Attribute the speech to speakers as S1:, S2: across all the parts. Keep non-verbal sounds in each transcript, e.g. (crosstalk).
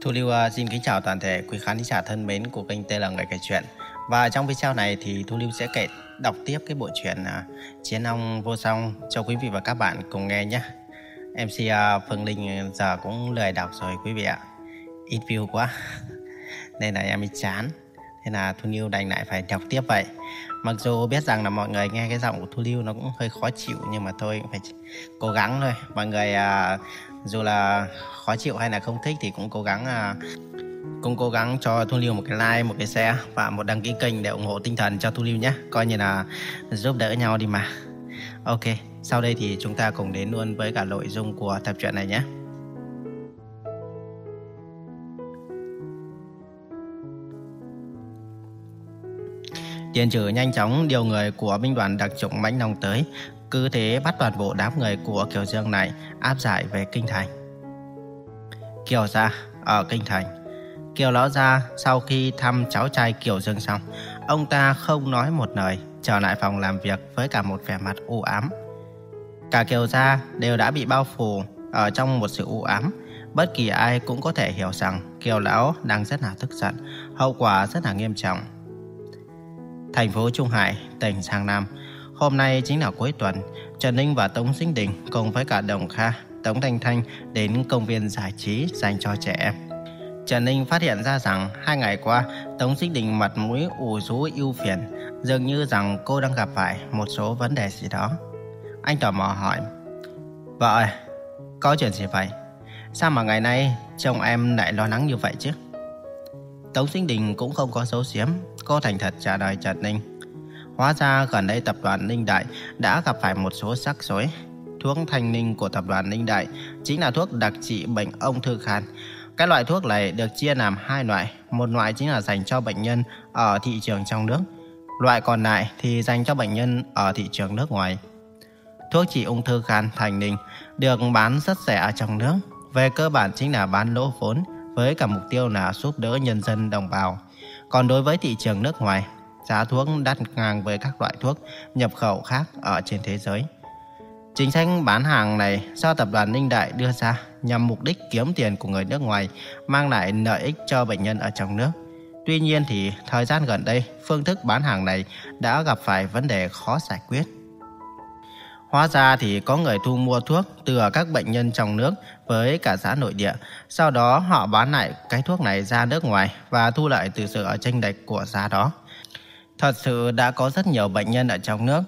S1: Thu Lưu à, xin kính chào toàn thể quý khán giả thân mến của kênh Tê là Người Kể Chuyện. Và trong video này thì Thu Lưu sẽ kể đọc tiếp cái bộ truyện à, Chiến Long Vô Song cho quý vị và các bạn cùng nghe nhé. MC à, Phương Linh giờ cũng lười đọc rồi quý vị ạ. Ít view quá (laughs) Nên là em bị chán. Thế là Thu Lưu đành lại phải đọc tiếp vậy. Mặc dù biết rằng là mọi người nghe cái giọng của Thu Lưu nó cũng hơi khó chịu Nhưng mà tôi phải cố gắng thôi. Mọi người uh, dù là khó chịu hay là không thích thì cũng cố gắng à, cũng cố gắng cho Thu Lưu một cái like, một cái share và một đăng ký kênh để ủng hộ tinh thần cho Thu Lưu nhé. Coi như là giúp đỡ nhau đi mà. Ok, sau đây thì chúng ta cùng đến luôn với cả nội dung của tập truyện này nhé. Tiền trừ nhanh chóng điều người của binh đoàn đặc chủng mãnh long tới, cứ thế bắt toàn bộ đám người của Kiều Dương này áp giải về Kinh Thành. Kiều gia ở Kinh Thành Kiều Lão Gia sau khi thăm cháu trai Kiều Dương xong, ông ta không nói một lời, trở lại phòng làm việc với cả một vẻ mặt u ám. Cả Kiều Gia đều đã bị bao phủ ở trong một sự u ám. Bất kỳ ai cũng có thể hiểu rằng Kiều Lão đang rất là tức giận, hậu quả rất là nghiêm trọng. Thành phố Trung Hải, tỉnh Giang Nam. Hôm nay chính là cuối tuần, Trần Ninh và Tống Sinh Đình cùng với cả Đồng Kha, Tống Thanh Thanh đến công viên giải trí dành cho trẻ em. Trần Ninh phát hiện ra rằng hai ngày qua Tống Sinh Đình mặt mũi ủ rũ ưu phiền, dường như rằng cô đang gặp phải một số vấn đề gì đó. Anh tò mò hỏi, Vợ ơi, có chuyện gì vậy? Sao mà ngày nay chồng em lại lo lắng như vậy chứ? Tống Sinh Đình cũng không có dấu xiếm, cô thành thật trả lời Trần Ninh. Hóa ra gần đây tập đoàn Ninh Đại đã gặp phải một số rắc rối. Thuốc thanh ninh của tập đoàn Ninh Đại chính là thuốc đặc trị bệnh ung thư khan. Cái loại thuốc này được chia làm hai loại, một loại chính là dành cho bệnh nhân ở thị trường trong nước, loại còn lại thì dành cho bệnh nhân ở thị trường nước ngoài. Thuốc trị ung thư khan thành ninh được bán rất rẻ ở trong nước, về cơ bản chính là bán lỗ vốn với cả mục tiêu là giúp đỡ nhân dân đồng bào. Còn đối với thị trường nước ngoài, giá thuốc đắt ngang với các loại thuốc nhập khẩu khác ở trên thế giới. Chính sách bán hàng này do tập đoàn Ninh Đại đưa ra nhằm mục đích kiếm tiền của người nước ngoài, mang lại lợi ích cho bệnh nhân ở trong nước. Tuy nhiên thì thời gian gần đây, phương thức bán hàng này đã gặp phải vấn đề khó giải quyết. Hóa ra thì có người thu mua thuốc từ các bệnh nhân trong nước với cả giá nội địa. Sau đó họ bán lại cái thuốc này ra nước ngoài và thu lợi từ sự tranh lệch của giá đó. Thật sự đã có rất nhiều bệnh nhân ở trong nước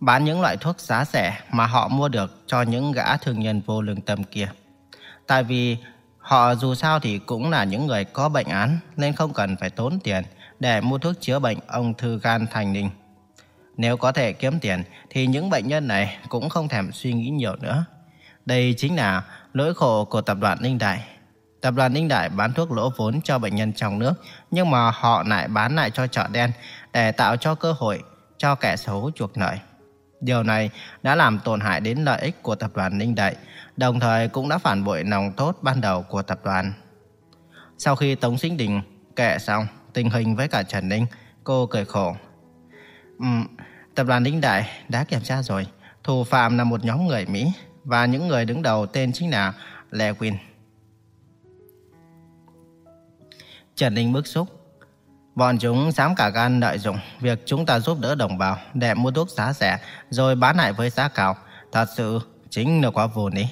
S1: bán những loại thuốc giá rẻ mà họ mua được cho những gã thương nhân vô lương tâm kia. Tại vì họ dù sao thì cũng là những người có bệnh án nên không cần phải tốn tiền để mua thuốc chữa bệnh ung thư gan thành ninh. Nếu có thể kiếm tiền thì những bệnh nhân này cũng không thèm suy nghĩ nhiều nữa. Đây chính là lỗi khổ của tập đoàn Ninh Đại. Tập đoàn Ninh Đại bán thuốc lỗ vốn cho bệnh nhân trong nước, nhưng mà họ lại bán lại cho chợ đen để tạo cho cơ hội cho kẻ xấu chuộc lợi. Điều này đã làm tổn hại đến lợi ích của tập đoàn Ninh Đại, đồng thời cũng đã phản bội lòng tốt ban đầu của tập đoàn. Sau khi Tống Sinh Đình kể xong tình hình với cả Trần Ninh, cô cười khổ. Um, tập đoàn Ninh Đại đã kiểm tra rồi, thủ phạm là một nhóm người Mỹ và những người đứng đầu tên chính là Lewin. Trần Ninh bức xúc. Bọn chúng dám cả gan lợi dụng việc chúng ta giúp đỡ đồng bào để mua thuốc giá rẻ rồi bán lại với giá cao. Thật sự chính là quá vô lý.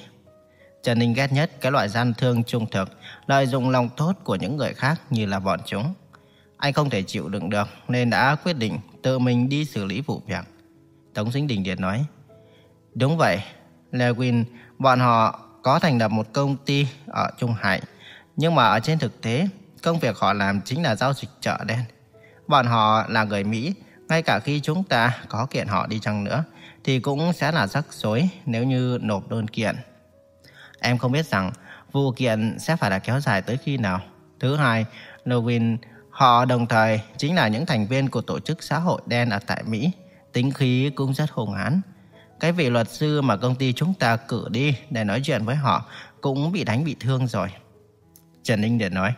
S1: Trần Ninh ghét nhất cái loại gian thương trung thực, lợi dụng lòng tốt của những người khác như là bọn chúng. Anh không thể chịu đựng được nên đã quyết định tự mình đi xử lý vụ việc. Tống Dính Đình Điệt nói, Đúng vậy, Lewin, bọn họ có thành lập một công ty ở Trung Hải, nhưng mà ở trên thực tế Công việc họ làm chính là giao dịch chợ đen. Bọn họ là người Mỹ, ngay cả khi chúng ta có kiện họ đi chăng nữa, thì cũng sẽ là rắc rối nếu như nộp đơn kiện. Em không biết rằng vụ kiện sẽ phải là kéo dài tới khi nào. Thứ hai, Novin, họ đồng thời chính là những thành viên của tổ chức xã hội đen ở tại Mỹ. Tính khí cũng rất hùng hãn. Cái vị luật sư mà công ty chúng ta cử đi để nói chuyện với họ cũng bị đánh bị thương rồi. Trần Ninh Điền nói.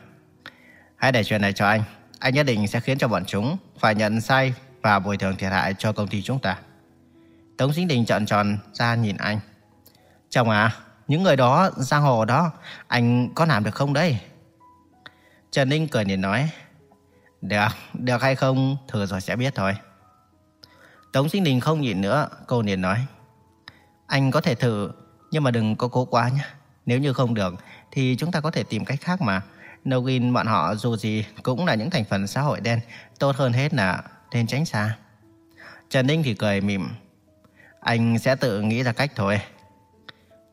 S1: Hãy để chuyện này cho anh. Anh nhất định sẽ khiến cho bọn chúng phải nhận sai và bồi thường thiệt hại cho công ty chúng ta. Tống Sinh Đình trợn tròn ra nhìn anh. Chồng à, những người đó, giang hồ đó, anh có làm được không đấy? Trần Ninh cười nhìn nói, được, được hay không, thử rồi sẽ biết thôi. Tống Sinh Đình không nhịn nữa, cô liền nói, anh có thể thử, nhưng mà đừng có cố quá nhé. Nếu như không được, thì chúng ta có thể tìm cách khác mà. Nogin bọn họ dù gì cũng là những thành phần xã hội đen, tốt hơn hết là nên tránh xa. Trần Ninh thì cười mỉm, anh sẽ tự nghĩ ra cách thôi.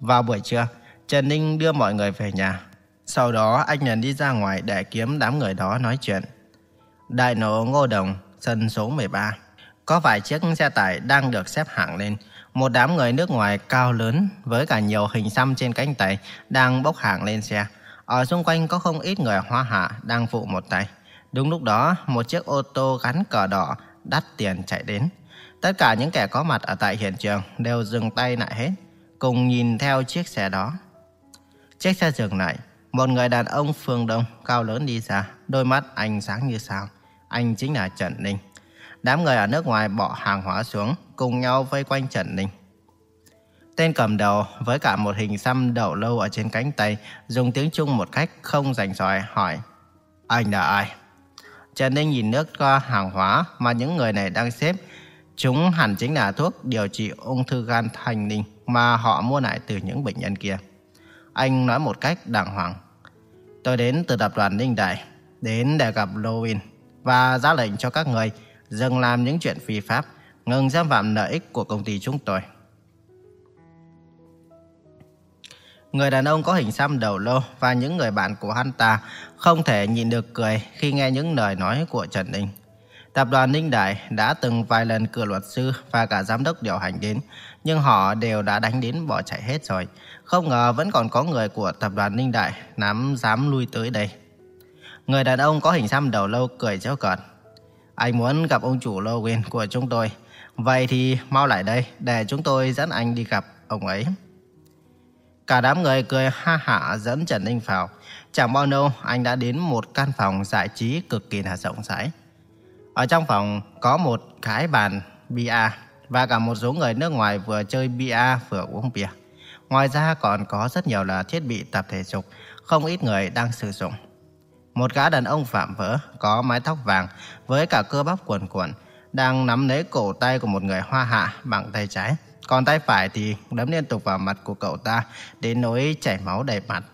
S1: Vào buổi trưa, Trần Ninh đưa mọi người về nhà. Sau đó anh liền đi ra ngoài để kiếm đám người đó nói chuyện. Đại nổ Ngô Đồng, sân số 13. Có vài chiếc xe tải đang được xếp hạng lên. Một đám người nước ngoài cao lớn với cả nhiều hình xăm trên cánh tay đang bốc hàng lên xe. Ở xung quanh có không ít người hoa hạ đang phụ một tay. Đúng lúc đó, một chiếc ô tô gắn cờ đỏ đắt tiền chạy đến. Tất cả những kẻ có mặt ở tại hiện trường đều dừng tay lại hết, cùng nhìn theo chiếc xe đó. Chiếc xe dừng lại, một người đàn ông phương Đông cao lớn đi ra, đôi mắt anh sáng như sao. Anh chính là Trần Ninh. Đám người ở nước ngoài bỏ hàng hóa xuống, cùng nhau vây quanh Trần Ninh. Tên cầm đầu với cả một hình xăm đầu lâu ở trên cánh tay, dùng tiếng Trung một cách không rành ròi hỏi, Anh là ai? Trần Ninh nhìn nước qua hàng hóa mà những người này đang xếp, chúng hẳn chính là thuốc điều trị ung thư gan thành ninh mà họ mua lại từ những bệnh nhân kia. Anh nói một cách đàng hoàng. Tôi đến từ tập đoàn Ninh Đại, đến để gặp Lowin và ra lệnh cho các người dừng làm những chuyện phi pháp, ngừng xâm phạm lợi ích của công ty chúng tôi. Người đàn ông có hình xăm đầu lô và những người bạn của hắn ta không thể nhìn được cười khi nghe những lời nói của Trần Ninh. Tập đoàn Ninh Đại đã từng vài lần cử luật sư và cả giám đốc điều hành đến, nhưng họ đều đã đánh đến bỏ chạy hết rồi. Không ngờ vẫn còn có người của tập đoàn Ninh Đại nắm dám lui tới đây. Người đàn ông có hình xăm đầu lâu cười chéo cợt. Anh muốn gặp ông chủ Logan của chúng tôi. Vậy thì mau lại đây để chúng tôi dẫn anh đi gặp ông ấy. Cả đám người cười ha hả dẫn Trần Ninh vào. Chẳng bao lâu anh đã đến một căn phòng giải trí cực kỳ là rộng rãi. Ở trong phòng có một cái bàn bia và cả một số người nước ngoài vừa chơi bia vừa uống bia. Ngoài ra còn có rất nhiều là thiết bị tập thể dục, không ít người đang sử dụng. Một gã đàn ông phạm vỡ, có mái tóc vàng, với cả cơ bắp cuồn cuộn, đang nắm lấy cổ tay của một người hoa hạ bằng tay trái. Còn tay phải thì đấm liên tục vào mặt của cậu ta, đến nỗi chảy máu đầy mặt.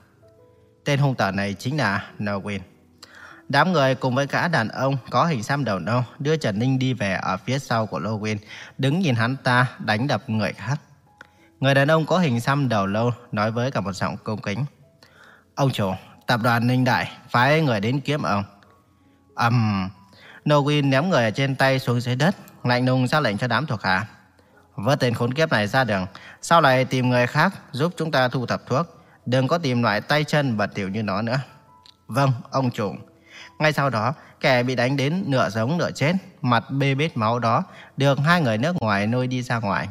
S1: Tên hung tợn này chính là Norwin. Đám người cùng với cả đàn ông có hình xăm đầu nâu đưa Trần Ninh đi về ở phía sau của Lowin, đứng nhìn hắn ta đánh đập người khác. Người đàn ông có hình xăm đầu lâu nói với cả một giọng cung kính. Ông chủ, tập đoàn Ninh Đại phái người đến kiếm ông. ầm, um, Norwin ném người ở trên tay xuống dưới đất, lạnh lùng ra lệnh cho đám thuộc hạ. Vớt tên khốn kiếp này ra đường, sau này tìm người khác giúp chúng ta thu thập thuốc. Đừng có tìm loại tay chân bẩn tiểu như nó nữa. Vâng, ông chủ. Ngay sau đó, kẻ bị đánh đến nửa sống nửa chết, mặt bê bết máu đó, được hai người nước ngoài nuôi đi ra ngoài.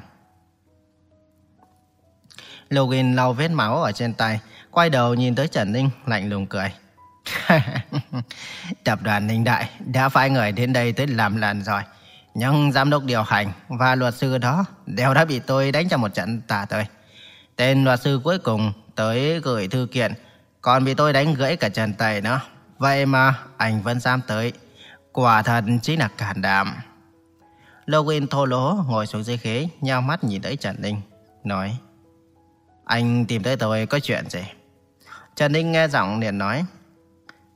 S1: Login lau vết máu ở trên tay, quay đầu nhìn tới Trần Ninh, lạnh lùng cười. (laughs) Tập đoàn Ninh Đại đã phái người đến đây tới làm lần rồi. Nhưng giám đốc điều hành và luật sư đó đều đã bị tôi đánh cho một trận tả tơi. Tên luật sư cuối cùng tới gửi thư kiện, còn bị tôi đánh gãy cả chân tay nữa. Vậy mà anh vẫn dám tới. Quả thật chính là cản đảm. Logan thô lỗ ngồi xuống dưới ghế, nhao mắt nhìn tới Trần Ninh, nói Anh tìm tới tôi có chuyện gì? Trần Ninh nghe giọng liền nói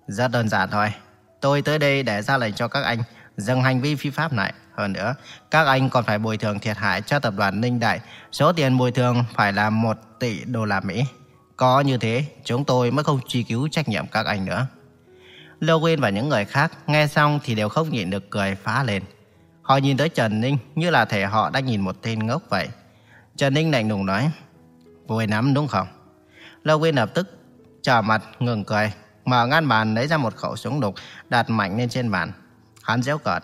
S1: Rất đơn giản thôi. Tôi tới đây để ra lệnh cho các anh dừng hành vi phi pháp này. Hơn nữa, các anh còn phải bồi thường thiệt hại cho tập đoàn Ninh Đại. Số tiền bồi thường phải là 1 tỷ đô la Mỹ. Có như thế, chúng tôi mới không truy cứu trách nhiệm các anh nữa. Logan và những người khác nghe xong thì đều không nhịn được cười phá lên. Họ nhìn tới Trần Ninh như là thể họ đang nhìn một tên ngốc vậy. Trần Ninh lạnh lùng nói, vui lắm đúng không? Logan lập tức trở mặt ngừng cười, mở ngăn bàn lấy ra một khẩu súng đục đặt mạnh lên trên bàn. Hắn giễu cợt.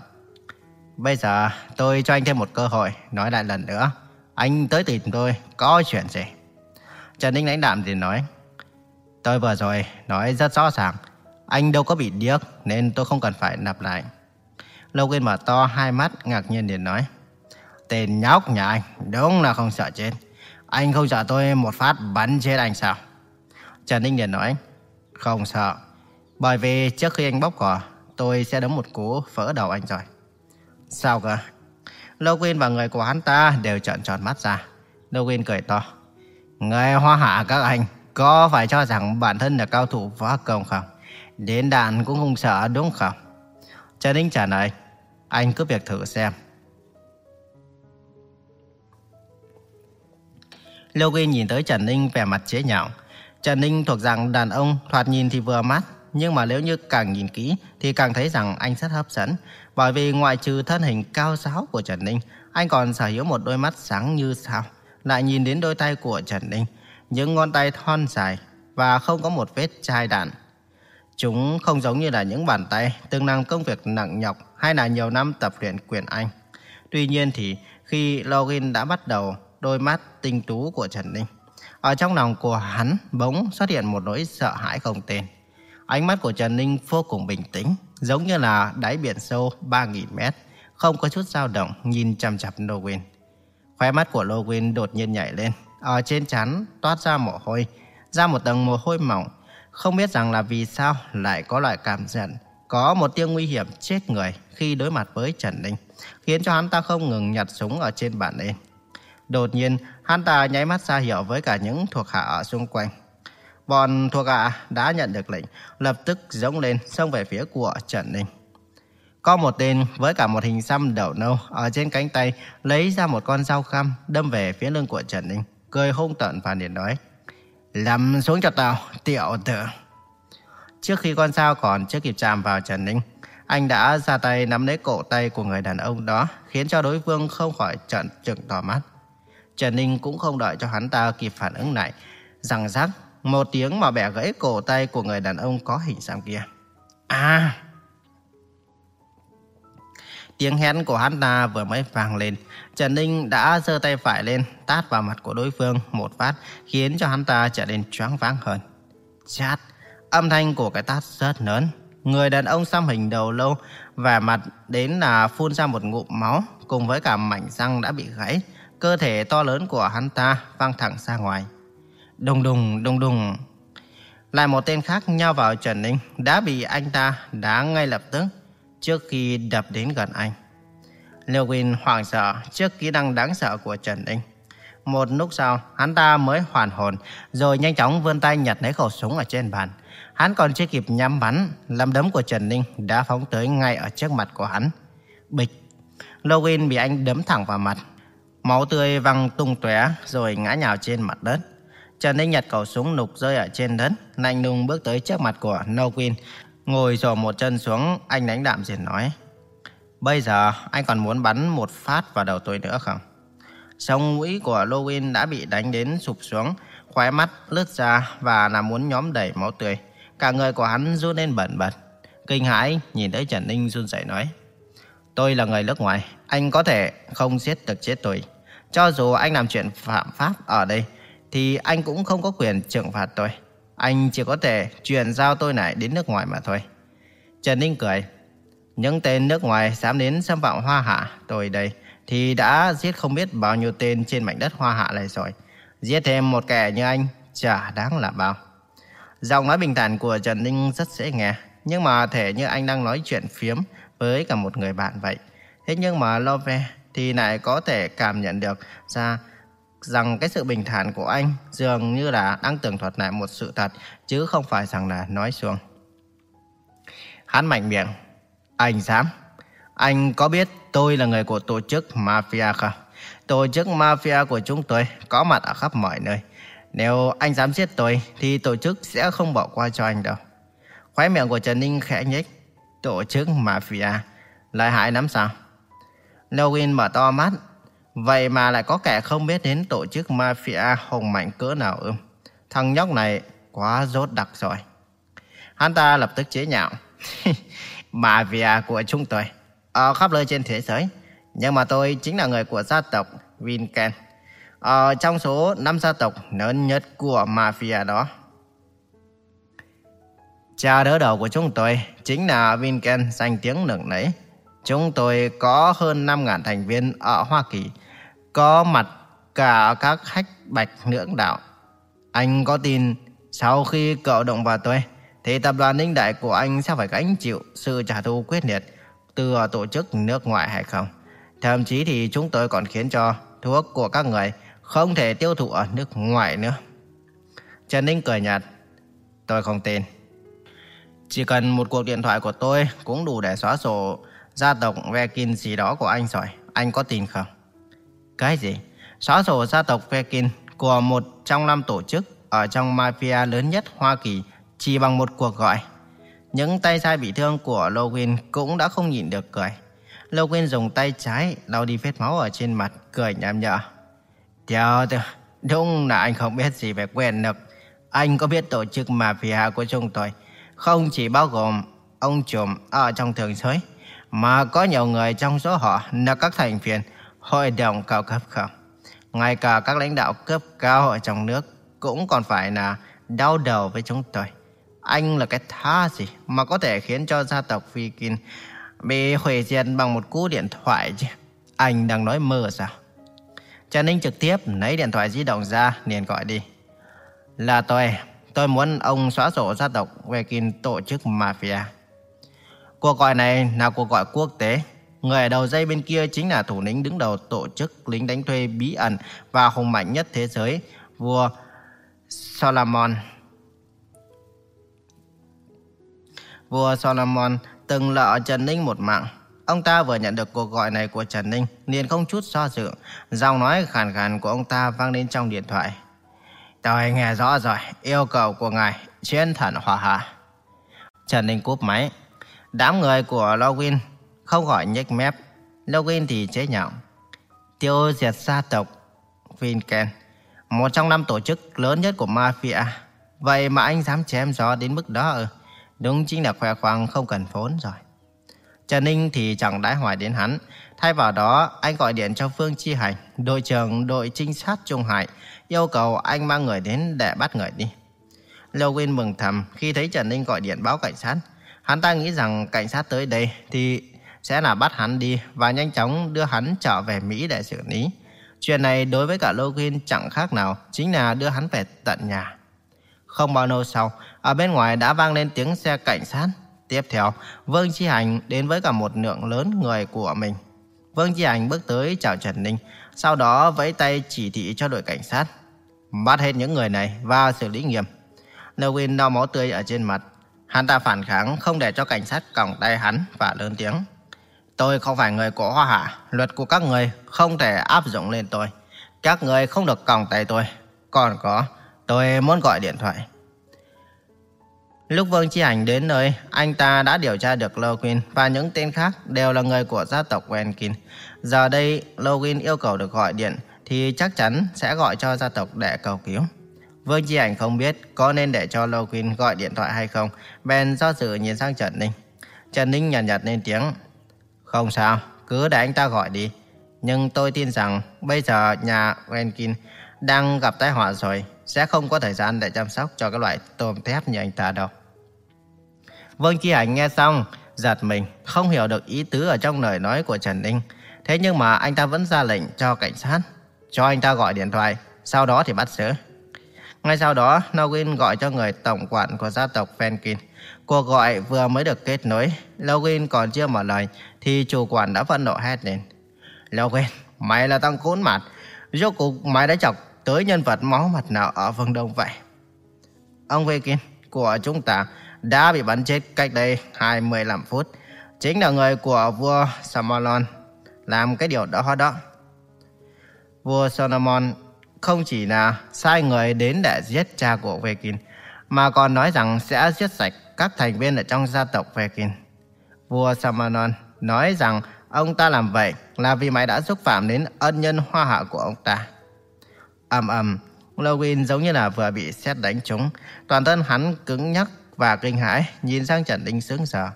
S1: Bây giờ tôi cho anh thêm một cơ hội nói lại lần nữa. Anh tới tìm tôi có chuyện gì? Trần Ninh lãnh đạm thì nói. Tôi vừa rồi nói rất rõ ràng. Anh đâu có bị điếc nên tôi không cần phải nạp lại. Lâu Logan mở to hai mắt ngạc nhiên liền nói. Tên nhóc nhà anh đúng là không sợ chết. Anh không sợ tôi một phát bắn chết anh sao? Trần Ninh liền nói. Không sợ. Bởi vì trước khi anh bóc cỏ, tôi sẽ đấm một cú vỡ đầu anh rồi. Sao cơ? Logan và người của hắn ta đều trợn tròn mắt ra. Logan cười to. Người hoa hạ các anh có phải cho rằng bản thân là cao thủ võ công không? Đến đạn cũng không sợ đúng không? Trần Ninh trả lời. Anh cứ việc thử xem. Logan nhìn tới Trần Ninh vẻ mặt chế nhạo. Trần Ninh thuộc dạng đàn ông thoạt nhìn thì vừa mắt, nhưng mà nếu như càng nhìn kỹ thì càng thấy rằng anh rất hấp dẫn. Bởi vì ngoại trừ thân hình cao giáo của Trần Ninh, anh còn sở hữu một đôi mắt sáng như sao. Lại nhìn đến đôi tay của Trần Ninh, những ngón tay thon dài và không có một vết chai đạn. Chúng không giống như là những bàn tay từng làm công việc nặng nhọc hay là nhiều năm tập luyện quyền Anh. Tuy nhiên thì khi Login đã bắt đầu đôi mắt tinh tú của Trần Ninh, ở trong lòng của hắn bỗng xuất hiện một nỗi sợ hãi không tên. Ánh mắt của Trần Ninh vô cùng bình tĩnh, giống như là đáy biển sâu 3.000 mét, không có chút dao động nhìn chằm chằm Login. Khóe mắt của Login đột nhiên nhảy lên, ở trên chắn toát ra mồ hôi, ra một tầng mồ hôi mỏng. Không biết rằng là vì sao lại có loại cảm giận, có một tiếng nguy hiểm chết người khi đối mặt với Trần Ninh, khiến cho hắn ta không ngừng nhặt súng ở trên bàn lên. Đột nhiên, hắn ta nháy mắt ra hiệu với cả những thuộc hạ ở xung quanh. Bọn thuộc hạ đã nhận được lệnh, lập tức giống lên xông về phía của Trần Ninh. Có một tên với cả một hình xăm đầu nâu ở trên cánh tay lấy ra một con dao khăm đâm về phía lưng của Trần Ninh, cười hung tợn và liền nói. Lầm xuống cho tao, tiểu tử. Trước khi con dao còn chưa kịp chạm vào Trần Ninh, anh đã ra tay nắm lấy cổ tay của người đàn ông đó, khiến cho đối phương không khỏi trợn trừng đỏ mắt. Trần Ninh cũng không đợi cho hắn ta kịp phản ứng lại. Rằng rắc, một tiếng mà bẻ gãy cổ tay của người đàn ông có hình xăm kia. À! Tiếng hét của hắn ta vừa mới vang lên. Trần Ninh đã giơ tay phải lên, tát vào mặt của đối phương một phát, khiến cho hắn ta trở nên choáng váng hơn. Chát! Âm thanh của cái tát rất lớn. Người đàn ông xăm hình đầu lâu và mặt đến là phun ra một ngụm máu cùng với cả mảnh răng đã bị gãy. Cơ thể to lớn của hắn ta văng thẳng ra ngoài. Đùng đùng, đùng đùng. Lại một tên khác nhau vào Trần Ninh đã bị anh ta đá ngay lập tức trước khi đập đến gần anh. Liêu Quyên hoảng sợ trước kỹ năng đáng sợ của Trần Ninh. Một lúc sau, hắn ta mới hoàn hồn, rồi nhanh chóng vươn tay nhặt lấy khẩu súng ở trên bàn. Hắn còn chưa kịp nhắm bắn, lâm đấm của Trần Ninh đã phóng tới ngay ở trước mặt của hắn. Bịch! Logan bị anh đấm thẳng vào mặt, Máu tươi văng tung tóe rồi ngã nhào trên mặt đất. Trần Ninh nhặt khẩu súng nục rơi ở trên đất, lạnh lùng bước tới trước mặt của Nowin, ngồi dò một chân xuống, anh đánh đạm diện nói. Bây giờ anh còn muốn bắn một phát vào đầu tôi nữa không? Sông mũi của Lowin đã bị đánh đến sụp xuống, khóe mắt lướt ra và là muốn nhóm đầy máu tươi. Cả người của hắn run lên bẩn bật. Kinh hãi nhìn thấy Trần Ninh run rẩy nói. Tôi là người nước ngoài, anh có thể không giết được chết tôi. Cho dù anh làm chuyện phạm pháp ở đây, thì anh cũng không có quyền trừng phạt tôi. Anh chỉ có thể chuyển giao tôi này đến nước ngoài mà thôi. Trần Ninh cười. Những tên nước ngoài dám đến xâm phạm hoa hạ tôi đây thì đã giết không biết bao nhiêu tên trên mảnh đất hoa hạ này rồi. Giết thêm một kẻ như anh chả đáng là bao. Giọng nói bình thản của Trần Ninh rất dễ nghe, nhưng mà thể như anh đang nói chuyện phiếm với cả một người bạn vậy. Thế nhưng mà Love thì lại có thể cảm nhận được ra rằng cái sự bình thản của anh dường như là đang tường thuật lại một sự thật, chứ không phải rằng là nói xuông. Hắn mạnh miệng. Anh dám? Anh có biết tôi là người của tổ chức Mafia không? Tổ chức Mafia của chúng tôi có mặt ở khắp mọi nơi. Nếu anh dám giết tôi, thì tổ chức sẽ không bỏ qua cho anh đâu. Khóe miệng của Trần Ninh khẽ nhếch. Tổ chức Mafia. Lại hại lắm sao? Logan mở to mắt. Vậy mà lại có kẻ không biết đến tổ chức mafia hùng mạnh cỡ nào ư? Thằng nhóc này quá rốt đặc rồi. Hắn ta lập tức chế nhạo. (laughs) mafia của chúng tôi ở khắp nơi trên thế giới. Nhưng mà tôi chính là người của gia tộc Vinken. Ở trong số 5 gia tộc lớn nhất của mafia đó. Cha đỡ đầu của chúng tôi chính là Vinken danh tiếng lừng nấy Chúng tôi có hơn 5.000 thành viên ở Hoa Kỳ, có mặt cả các khách bạch lưỡng đạo. Anh có tin sau khi cậu động vào tôi, thì tập đoàn Ninh Đại của anh sẽ phải gánh chịu sự trả thù quyết liệt từ tổ chức nước ngoài hay không. Thậm chí thì chúng tôi còn khiến cho thuốc của các người không thể tiêu thụ ở nước ngoài nữa. Trần Ninh cười nhạt. Tôi không tin. Chỉ cần một cuộc điện thoại của tôi cũng đủ để xóa sổ gia tộc Vekin gì đó của anh rồi. Anh có tin không? Cái gì? Xóa sổ gia tộc Vekin của một trong năm tổ chức ở trong mafia lớn nhất Hoa Kỳ chỉ bằng một cuộc gọi. Những tay sai bị thương của Logan cũng đã không nhịn được cười. Logan dùng tay trái lau đi vết máu ở trên mặt, cười nhảm nhở. Theo tôi, đúng là anh không biết gì về quyền lực. Anh có biết tổ chức mafia của chúng tôi không chỉ bao gồm ông trùm ở trong thường giới, mà có nhiều người trong số họ là các thành viên hội đồng cao cấp không. Ngay cả các lãnh đạo cấp cao ở trong nước cũng còn phải là đau đầu với chúng tôi. Anh là cái tha gì mà có thể khiến cho gia tộc Viking bị hủy diệt bằng một cú điện thoại chứ? Anh đang nói mơ sao? Trần Ninh trực tiếp lấy điện thoại di động ra liền gọi đi. Là tôi, tôi muốn ông xóa sổ gia tộc Viking tổ chức mafia. Cuộc gọi này là cuộc gọi quốc tế. Người ở đầu dây bên kia chính là thủ lĩnh đứng đầu tổ chức lính đánh thuê bí ẩn và hùng mạnh nhất thế giới, vua Solomon. Vua Solomon từng lỡ Trần Ninh một mạng. Ông ta vừa nhận được cuộc gọi này của Trần Ninh, liền không chút do dự. Giọng nói khàn khàn của ông ta vang lên trong điện thoại. Tôi nghe rõ rồi, yêu cầu của ngài, chiến thần hòa hạ. Trần Ninh cúp máy. Đám người của Lowin không gọi nhếch mép. Logan thì chế nhạo. Tiêu diệt gia tộc Vinken, một trong năm tổ chức lớn nhất của mafia. Vậy mà anh dám chém gió đến mức đó ừ. Đúng chính là khoe khoang không cần vốn rồi. Trần Ninh thì chẳng đái hoài đến hắn. Thay vào đó, anh gọi điện cho Phương Chi Hành, đội trưởng đội trinh sát Trung Hải, yêu cầu anh mang người đến để bắt người đi. Lâu Quyên mừng thầm khi thấy Trần Ninh gọi điện báo cảnh sát. Hắn ta nghĩ rằng cảnh sát tới đây thì sẽ là bắt hắn đi và nhanh chóng đưa hắn trở về Mỹ để xử lý. Chuyện này đối với cả Logan chẳng khác nào, chính là đưa hắn về tận nhà. Không bao lâu sau, ở bên ngoài đã vang lên tiếng xe cảnh sát. Tiếp theo, Vương Chi Hành đến với cả một lượng lớn người của mình. Vương Chi Hành bước tới chào Trần Ninh, sau đó vẫy tay chỉ thị cho đội cảnh sát. Bắt hết những người này và xử lý nghiêm. logan đau máu tươi ở trên mặt. Hắn ta phản kháng không để cho cảnh sát còng tay hắn và lớn tiếng. Tôi không phải người của Hoa Hạ. Luật của các người không thể áp dụng lên tôi. Các người không được còng tay tôi. Còn có, tôi muốn gọi điện thoại. Lúc Vương Chi Hành đến nơi, anh ta đã điều tra được Login và những tên khác đều là người của gia tộc Wenkin. Giờ đây, Login yêu cầu được gọi điện thì chắc chắn sẽ gọi cho gia tộc để cầu cứu. Vương Chi Hành không biết có nên để cho Login gọi điện thoại hay không, bèn do dự nhìn sang Trần Ninh. Trần Ninh nhàn nhạt, nhạt lên tiếng. Không sao, cứ để anh ta gọi đi. Nhưng tôi tin rằng bây giờ nhà Rankin đang gặp tai họa rồi, sẽ không có thời gian để chăm sóc cho cái loại tôm thép như anh ta đâu. Vương Chi Hành nghe xong, giật mình, không hiểu được ý tứ ở trong lời nói của Trần Ninh. Thế nhưng mà anh ta vẫn ra lệnh cho cảnh sát, cho anh ta gọi điện thoại, sau đó thì bắt giữ. Ngay sau đó, Login gọi cho người tổng quản của gia tộc Fenkin. Cuộc gọi vừa mới được kết nối, Logan còn chưa mở lời, thì chủ quản đã phân nộ hét lên. Logan, mày là tăng cốn mặt, rốt cuộc mày đã chọc tới nhân vật máu mặt nào ở phương Đông vậy? Ông Viking của chúng ta đã bị bắn chết cách đây 25 phút. Chính là người của vua Samalon làm cái điều đó đó. Vua Solomon không chỉ là sai người đến để giết cha của Viking mà còn nói rằng sẽ giết sạch các thành viên ở trong gia tộc Vekin. Vua Samanon nói rằng ông ta làm vậy là vì mày đã xúc phạm đến ân nhân hoa hạ của ông ta. ầm ầm, Lowin giống như là vừa bị xét đánh trúng, toàn thân hắn cứng nhắc và kinh hãi nhìn sang Trần Đinh sững sờ.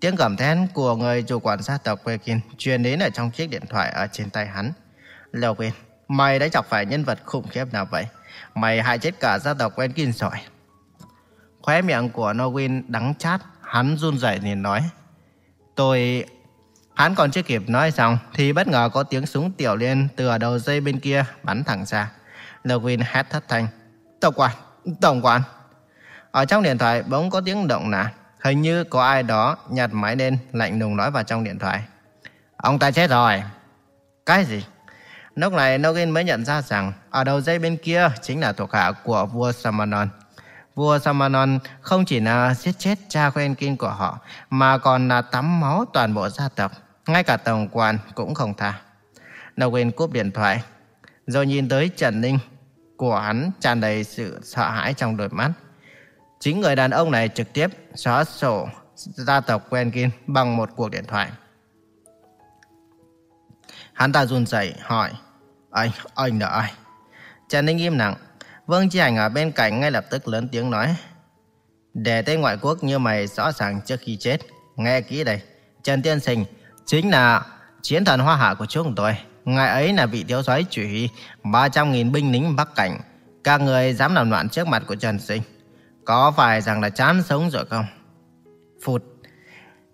S1: Tiếng gầm thét của người chủ quản gia tộc Pekin truyền đến ở trong chiếc điện thoại ở trên tay hắn. Lowin, mày đã chọc phải nhân vật khủng khiếp nào vậy? Mày hại chết cả gia tộc Wenkin rồi. Khóe miệng của Norwin đắng chát, hắn run rẩy liền nói. Tôi... Hắn còn chưa kịp nói xong thì bất ngờ có tiếng súng tiểu liên từ ở đầu dây bên kia bắn thẳng ra. Norwin hét thất thanh. Tổng quản! Tổng quản! Ở trong điện thoại bỗng có tiếng động nạ. Hình như có ai đó nhặt máy lên lạnh lùng nói vào trong điện thoại. Ông ta chết rồi. Cái gì? Lúc này Nogin mới nhận ra rằng ở đầu dây bên kia chính là thuộc hạ của vua Samanon. Vua Samanon không chỉ là giết chết cha của Enkin của họ mà còn là tắm máu toàn bộ gia tộc. Ngay cả tổng quan cũng không tha. Nogin cúp điện thoại rồi nhìn tới Trần Ninh của hắn tràn đầy sự sợ hãi trong đôi mắt. Chính người đàn ông này trực tiếp xóa sổ gia tộc Quenkin bằng một cuộc điện thoại. Hắn ta run rẩy hỏi, anh, anh là ai? Trần Ninh im lặng. Vương Chi Hành ở bên cạnh ngay lập tức lớn tiếng nói, để tên ngoại quốc như mày rõ ràng trước khi chết. Nghe kỹ đây, Trần Tiên Sinh chính là chiến thần hoa hạ của chúng tôi. Ngài ấy là vị thiếu soái chủ 300.000 binh lính Bắc Cảnh. Các người dám làm loạn trước mặt của Trần Sinh. Có phải rằng là chán sống rồi không? Phụt.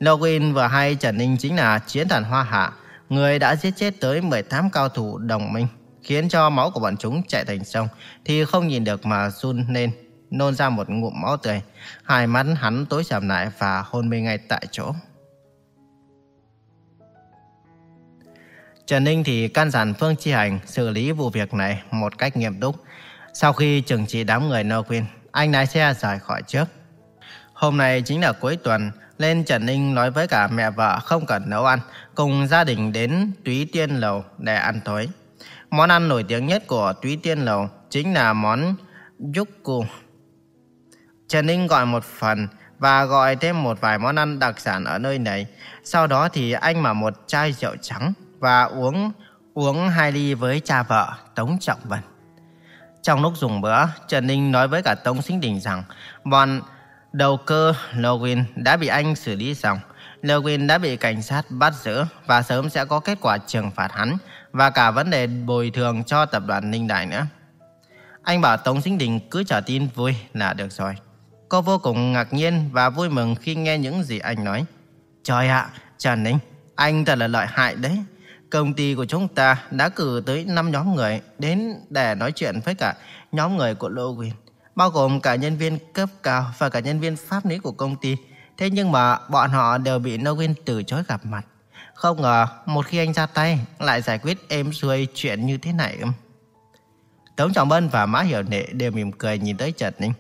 S1: Login vừa hay Trần Ninh chính là chiến thần Hoa Hạ, người đã giết chết tới 18 cao thủ đồng minh, khiến cho máu của bọn chúng chạy thành sông, thì không nhìn được mà run lên, nôn ra một ngụm máu tươi. Hai mắt hắn tối sầm lại và hôn mê ngay tại chỗ. Trần Ninh thì can dặn Phương Chi Hành xử lý vụ việc này một cách nghiêm túc. Sau khi trừng trị đám người No Queen, anh lái xe rời khỏi trước. Hôm nay chính là cuối tuần, nên Trần Ninh nói với cả mẹ vợ không cần nấu ăn, cùng gia đình đến Túy Tiên Lầu để ăn tối. Món ăn nổi tiếng nhất của Túy Tiên Lầu chính là món Yukku. Trần Ninh gọi một phần và gọi thêm một vài món ăn đặc sản ở nơi này. Sau đó thì anh mở một chai rượu trắng và uống uống hai ly với cha vợ Tống Trọng Vân. Trong lúc dùng bữa, Trần Ninh nói với cả Tống Sinh Đình rằng bọn đầu cơ Login đã bị anh xử lý xong. Login đã bị cảnh sát bắt giữ và sớm sẽ có kết quả trừng phạt hắn và cả vấn đề bồi thường cho tập đoàn Ninh Đại nữa. Anh bảo Tống Sinh Đình cứ trả tin vui là được rồi. Cô vô cùng ngạc nhiên và vui mừng khi nghe những gì anh nói. Trời ạ, Trần Ninh, anh thật là lợi hại đấy. Công ty của chúng ta đã cử tới 5 nhóm người đến để nói chuyện với cả nhóm người của Lowin, bao gồm cả nhân viên cấp cao và cả nhân viên pháp lý của công ty. Thế nhưng mà bọn họ đều bị Lowin từ chối gặp mặt. Không ngờ một khi anh ra tay lại giải quyết êm xuôi chuyện như thế này. Tống Trọng Bân và Mã Hiểu Nệ đều mỉm cười nhìn tới Trần Ninh.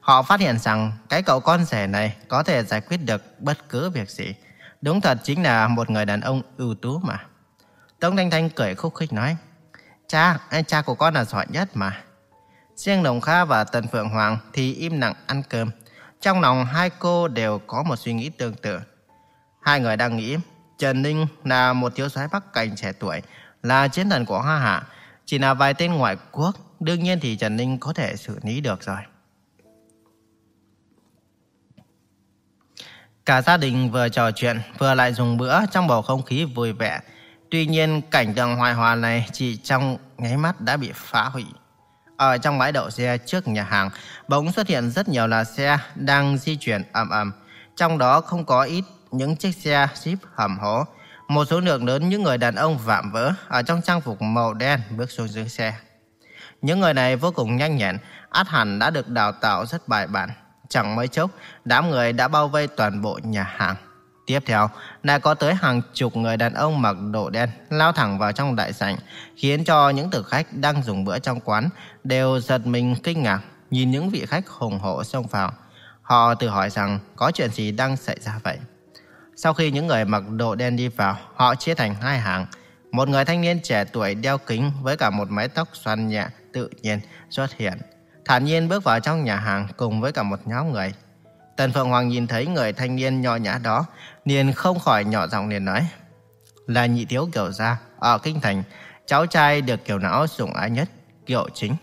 S1: Họ phát hiện rằng cái cậu con rể này có thể giải quyết được bất cứ việc gì. Đúng thật chính là một người đàn ông ưu tú mà. Tống Thanh Thanh cười khúc khích nói. Cha, anh cha của con là giỏi nhất mà. Riêng Đồng Kha và Tần Phượng Hoàng thì im lặng ăn cơm. Trong lòng hai cô đều có một suy nghĩ tương tự. Hai người đang nghĩ Trần Ninh là một thiếu soái Bắc Cảnh trẻ tuổi, là chiến thần của Hoa Hạ. Chỉ là vài tên ngoại quốc, đương nhiên thì Trần Ninh có thể xử lý được rồi. Cả gia đình vừa trò chuyện, vừa lại dùng bữa trong bầu không khí vui vẻ. Tuy nhiên, cảnh tượng hoài hòa này chỉ trong nháy mắt đã bị phá hủy. Ở trong bãi đậu xe trước nhà hàng, bỗng xuất hiện rất nhiều là xe đang di chuyển ầm ầm. Trong đó không có ít những chiếc xe Jeep hầm hố. Một số lượng lớn những người đàn ông vạm vỡ ở trong trang phục màu đen bước xuống dưới xe. Những người này vô cùng nhanh nhẹn, át hẳn đã được đào tạo rất bài bản. Chẳng mấy chốc, đám người đã bao vây toàn bộ nhà hàng. Tiếp theo, lại có tới hàng chục người đàn ông mặc đồ đen lao thẳng vào trong đại sảnh, khiến cho những thực khách đang dùng bữa trong quán đều giật mình kinh ngạc nhìn những vị khách hùng hổ xông vào. Họ tự hỏi rằng có chuyện gì đang xảy ra vậy. Sau khi những người mặc đồ đen đi vào, họ chia thành hai hàng. Một người thanh niên trẻ tuổi đeo kính với cả một mái tóc xoăn nhẹ tự nhiên xuất hiện. Thản nhiên bước vào trong nhà hàng cùng với cả một nhóm người. Tần Phượng Hoàng nhìn thấy người thanh niên nho nhã đó, liền không khỏi nhỏ giọng liền nói. Là nhị thiếu kiểu gia, ở Kinh Thành, cháu trai được kiểu não sủng ái nhất, kiểu chính.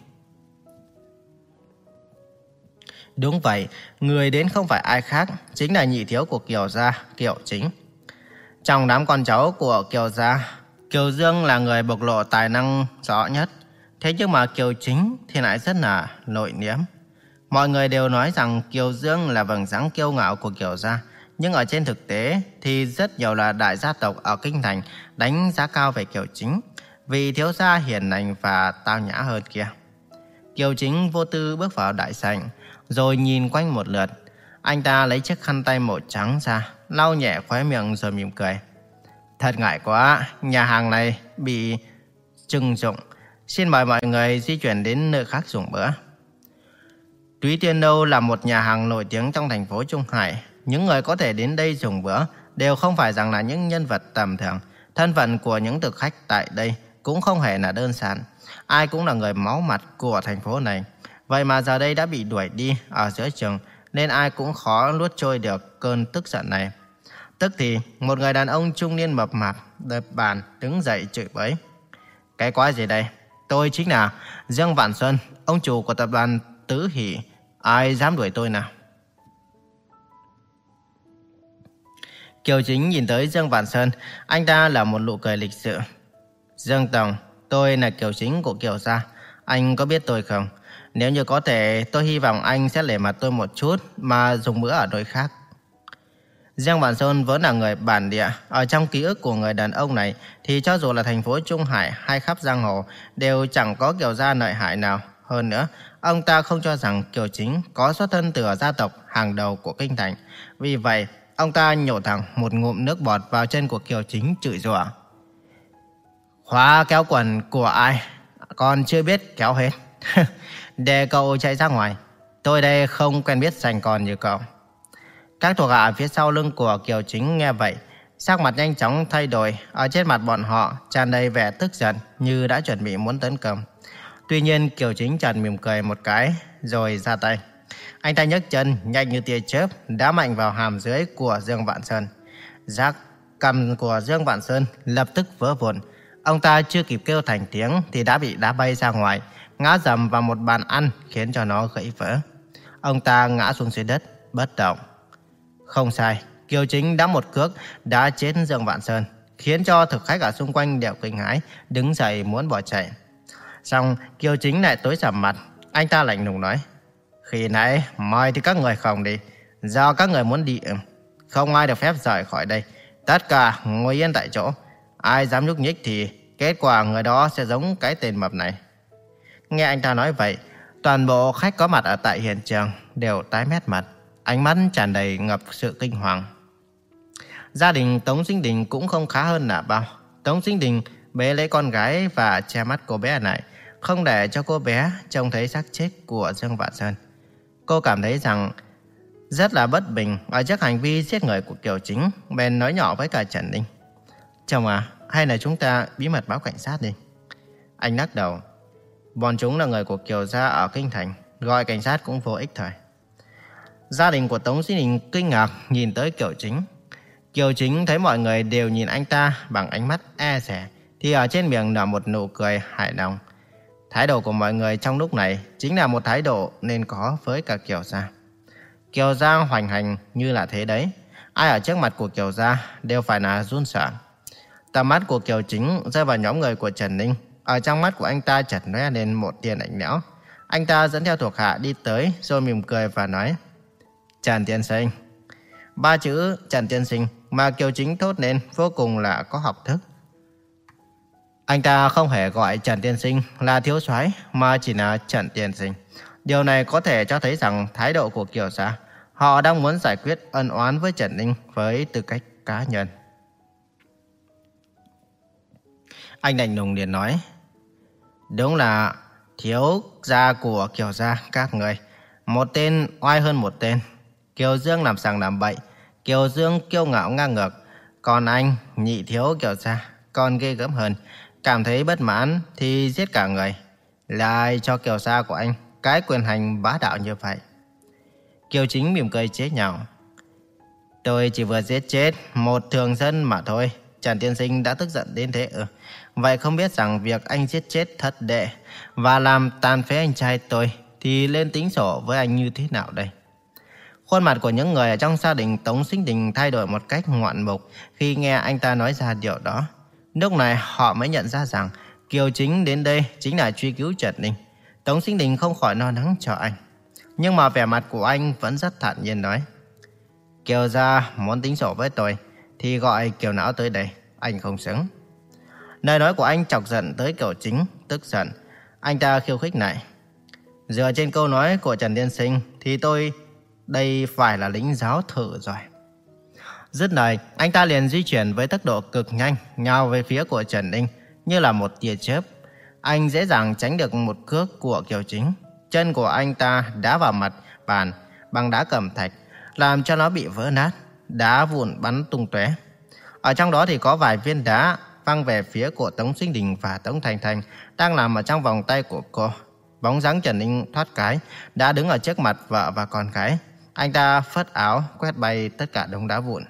S1: Đúng vậy, người đến không phải ai khác, chính là nhị thiếu của Kiều Gia, Kiều Chính. Trong đám con cháu của Kiều Gia, Kiều Dương là người bộc lộ tài năng rõ nhất. Thế nhưng mà Kiều Chính thì lại rất là nội niếm. Mọi người đều nói rằng Kiều Dương là vầng dáng kiêu ngạo của Kiều Gia. Nhưng ở trên thực tế thì rất nhiều là đại gia tộc ở Kinh Thành đánh giá cao về Kiều Chính. Vì thiếu gia hiền lành và tao nhã hơn kia. Kiều Chính vô tư bước vào đại sảnh. rồi nhìn quanh một lượt. Anh ta lấy chiếc khăn tay màu trắng ra, lau nhẹ khóe miệng rồi mỉm cười. Thật ngại quá, nhà hàng này bị trưng dụng. Xin mời mọi người di chuyển đến nơi khác dùng bữa. Túy Tiên Đâu là một nhà hàng nổi tiếng trong thành phố Trung Hải. Những người có thể đến đây dùng bữa đều không phải rằng là những nhân vật tầm thường. Thân phận của những thực khách tại đây cũng không hề là đơn giản. Ai cũng là người máu mặt của thành phố này. Vậy mà giờ đây đã bị đuổi đi ở giữa trường, nên ai cũng khó nuốt trôi được cơn tức giận này. Tức thì, một người đàn ông trung niên mập mạp, đập bàn, đứng dậy chửi bới. Cái quái gì đây? Tôi chính là Dương Vạn Xuân, ông chủ của tập đoàn Tứ Hỷ. Ai dám đuổi tôi nào? Kiều Chính nhìn tới Dương Vạn Sơn, anh ta là một nụ cười lịch sự. Dương Tổng, tôi là Kiều Chính của Kiều Gia. Anh có biết tôi không? Nếu như có thể, tôi hy vọng anh sẽ lề mặt tôi một chút mà dùng bữa ở nơi khác. Giang bản Sơn vốn là người bản địa. Ở trong ký ức của người đàn ông này thì cho dù là thành phố Trung Hải hay khắp giang hồ đều chẳng có Kiều gia nội hại nào. Hơn nữa, ông ta không cho rằng Kiều Chính có xuất thân từ gia tộc hàng đầu của kinh thành. Vì vậy, ông ta nhổ thẳng một ngụm nước bọt vào chân của Kiều Chính chửi rủa. Khóa kéo quần của ai? con chưa biết kéo hết. (laughs) Để cậu chạy ra ngoài. Tôi đây không quen biết sành còn như cậu. Các thuộc hạ phía sau lưng của Kiều Chính nghe vậy, sắc mặt nhanh chóng thay đổi, ở trên mặt bọn họ tràn đầy vẻ tức giận như đã chuẩn bị muốn tấn công. Tuy nhiên Kiều Chính trần mỉm cười một cái rồi ra tay. Anh ta nhấc chân nhanh như tia chớp đá mạnh vào hàm dưới của Dương Vạn Sơn. Giác cầm của Dương Vạn Sơn lập tức vỡ vụn. Ông ta chưa kịp kêu thành tiếng thì đã bị đá bay ra ngoài, ngã dầm vào một bàn ăn khiến cho nó gãy vỡ. Ông ta ngã xuống dưới đất, bất động. Không sai, Kiều Chính đã một cước đã chết Dương Vạn Sơn, khiến cho thực khách ở xung quanh đều kinh hãi, đứng dậy muốn bỏ chạy. Xong, Kiều Chính lại tối sầm mặt, anh ta lạnh lùng nói: "Khi nãy mời thì các người không đi, do các người muốn đi, không ai được phép rời khỏi đây, tất cả ngồi yên tại chỗ, ai dám nhúc nhích thì kết quả người đó sẽ giống cái tên mập này." Nghe anh ta nói vậy, toàn bộ khách có mặt ở tại hiện trường đều tái mét mặt ánh mắt tràn đầy ngập sự kinh hoàng. Gia đình Tống Sinh Đình cũng không khá hơn là bao. Tống Sinh Đình bế lấy con gái và che mắt cô bé này, không để cho cô bé trông thấy xác chết của Dương Vạn Sơn. Cô cảm thấy rằng rất là bất bình ở trước hành vi giết người của Kiều Chính, bèn nói nhỏ với cả Trần Ninh. Chồng à, hay là chúng ta bí mật báo cảnh sát đi? Anh lắc đầu. Bọn chúng là người của Kiều Gia ở Kinh Thành, gọi cảnh sát cũng vô ích thôi. Gia đình của Tống Duy Đình kinh ngạc nhìn tới Kiều Chính. Kiều Chính thấy mọi người đều nhìn anh ta bằng ánh mắt e rẻ, thì ở trên miệng nở một nụ cười hài lòng. Thái độ của mọi người trong lúc này chính là một thái độ nên có với cả Kiều Gia. Kiều Gia hoành hành như là thế đấy. Ai ở trước mặt của Kiều Gia đều phải là run sợ. Tầm mắt của Kiều Chính rơi vào nhóm người của Trần Ninh. Ở trong mắt của anh ta chợt lóe lên một tia lạnh lẽo. Anh ta dẫn theo thuộc hạ đi tới rồi mỉm cười và nói: Trần Tiên Sinh. Ba chữ Trần Tiên Sinh mà Kiều Chính thốt nên vô cùng là có học thức. Anh ta không hề gọi Trần Tiên Sinh là thiếu soái mà chỉ là Trần Tiên Sinh. Điều này có thể cho thấy rằng thái độ của Kiều Gia, họ đang muốn giải quyết ân oán với Trần Ninh với tư cách cá nhân. Anh đành nùng liền nói, đúng là thiếu gia của Kiều Gia các người. Một tên oai hơn một tên, Kiều Dương làm sàng làm bậy, Kiều Dương kiêu ngạo ngang ngược, còn anh nhị thiếu Kiều Gia còn ghê gớm hơn, cảm thấy bất mãn thì giết cả người. Lại cho Kiều Gia của anh cái quyền hành bá đạo như vậy. Kiều Chính mỉm cười chế nhạo. Tôi chỉ vừa giết chết một thường dân mà thôi. Trần Tiên Sinh đã tức giận đến thế ừ. Vậy không biết rằng việc anh giết chết thất đệ và làm tàn phế anh trai tôi thì lên tính sổ với anh như thế nào đây? Khuôn mặt của những người ở trong gia đình Tống Sinh Đình thay đổi một cách ngoạn mục khi nghe anh ta nói ra điều đó. Lúc này họ mới nhận ra rằng Kiều Chính đến đây chính là truy cứu Trần Ninh. Tống Sinh Đình không khỏi lo lắng cho anh. Nhưng mà vẻ mặt của anh vẫn rất thản nhiên nói. Kiều gia muốn tính sổ với tôi thì gọi Kiều Não tới đây. Anh không xứng. Lời nói của anh chọc giận tới Kiều Chính, tức giận. Anh ta khiêu khích này. Dựa trên câu nói của Trần Tiên Sinh thì tôi đây phải là lính giáo thử rồi. Dứt lời, anh ta liền di chuyển với tốc độ cực nhanh, nhào về phía của Trần Ninh, như là một tia chớp. Anh dễ dàng tránh được một cước của Kiều Chính. Chân của anh ta đá vào mặt bàn bằng đá cẩm thạch, làm cho nó bị vỡ nát, đá vụn bắn tung tóe. Ở trong đó thì có vài viên đá văng về phía của Tống Sinh Đình và Tống Thành Thành đang nằm ở trong vòng tay của cô. Bóng dáng Trần Ninh thoát cái, đã đứng ở trước mặt vợ và con gái. Anh ta phất áo, quét bay tất cả đống đá vụn.